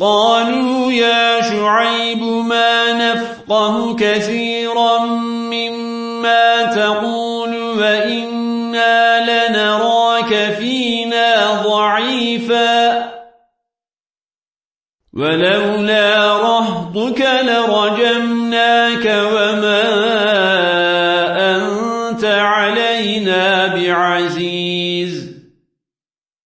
قالوا يا شعيب ما نفقه كثيرا مما تقول وإنا لنراك فينا ضعيفا ولولا رهضك لرجمناك وما أنت علينا بعزيز